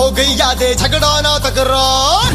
हो गई यादें झगड़ा ना तकरार